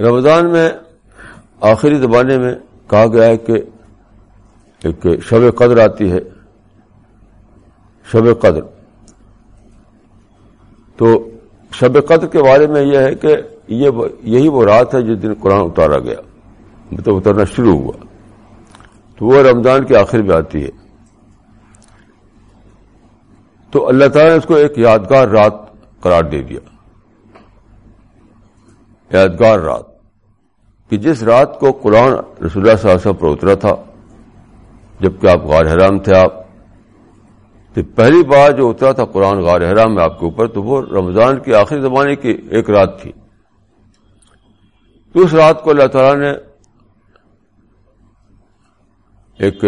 رمضان میں، آخری زمانے میں کہا گیا ہے کہ ایک شب قدر آتی ہے، شب قدر۔ تو شب قدر کے بارے میں یہ ہے کہ یہ یہی وہ رات ہے جس دن قرآن اتارا گیا مطلب اترنا شروع ہوا۔ تو وہ رمضان کے آخر میں آتی ہے۔ تو اللہ تعالیٰ نے اس کو ایک یادگار رات قرار دے دیا۔ یادگار رات کہ جس رات کو قرآن رسول اللہ صلی اللہ علیہ وسلم پر اترا تھا، جبکہ آپ غار حرام تھے آپ تو پہلی بار جو اترا تھا قرآن غار حرام میں آپ کے اوپر، تو وہ رمضان کے آخری زمانے کی ایک رات تھی۔ تو اس رات کو اللہ تعالیٰ نے ایک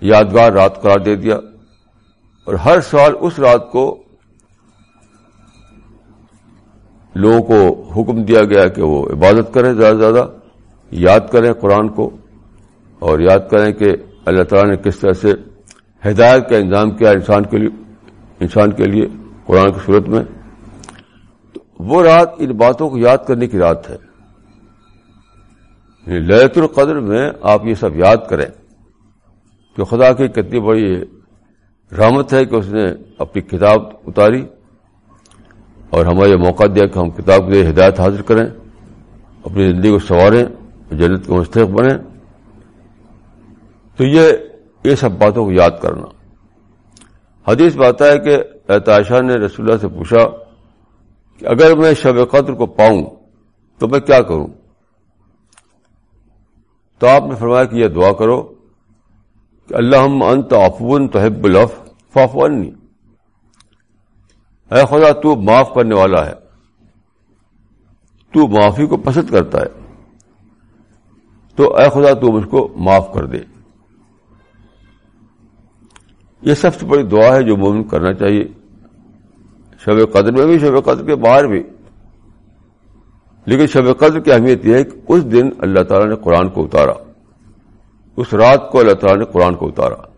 یادگار رات قرار دے دیا۔ اور ہر سال اس رات کو لوگوں کو حکم دیا گیا کہ وہ عبادت کریں زیادہ سے زیادہ، یاد کریں قرآن کو، اور یاد کریں کہ اللہ تعالیٰ نے کس طرح سے ہدایت کا انتظام کیا انسان کے لیے، انسان کے لیے قرآن کی صورت میں۔ تو وہ رات ان باتوں کو یاد کرنے کی رات ہے۔ یعنی للت القدر میں آپ یہ سب یاد کریں۔ کہ خدا کی کتنی بڑی رحمت ہے کہ اس نے اپنی کتاب اتاری۔ اور ہمیں یہ موقع دیا کہ ہم کتاب کے لیے ہدایت حاصل کریں، اپنی زندگی کو سنواریں، جنت کے مستحق بنیں۔ تو یہ یہ سب باتوں کو یاد کرنا۔ حدیث بات ہے کہ احتاشہ نے رسول اللہ سے پوچھا کہ اگر میں شب قدر کو پاؤں تو میں کیا کروں؟ تو آپ نے فرمایا کہ یہ دعا کرو کہ اللہ انت افون تو حب الف فافونی اے خدا، تو معاف کرنے والا ہے۔ تو معافی کو پسند کرتا ہے۔ تو اے خدا، تو مجھ کو معاف کر دے۔ یہ سب سے بڑی دعا ہے جو مومن کرنا چاہیے۔ شب قدر میں بھی، شب قدر کے باہر بھی۔ لیکن شب قدر کی اہمیت یہ ہے کہ اس دن اللہ تعالیٰ نے قرآن کو اتارا۔ اس رات کو اللہ تعالیٰ نے قرآن کو اتارا۔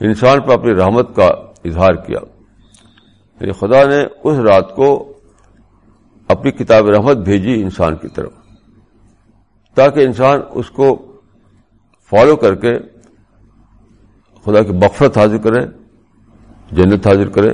انسان پر اپنی رحمت کا اظہار کیا۔ یعنی خدا نے اس رات کو اپنی کتاب رحمت بھیجی انسان کی طرف، تاکہ انسان اس کو فالو کر کے خدا کی بخفت حاضر کرے، جنت حاضر کرے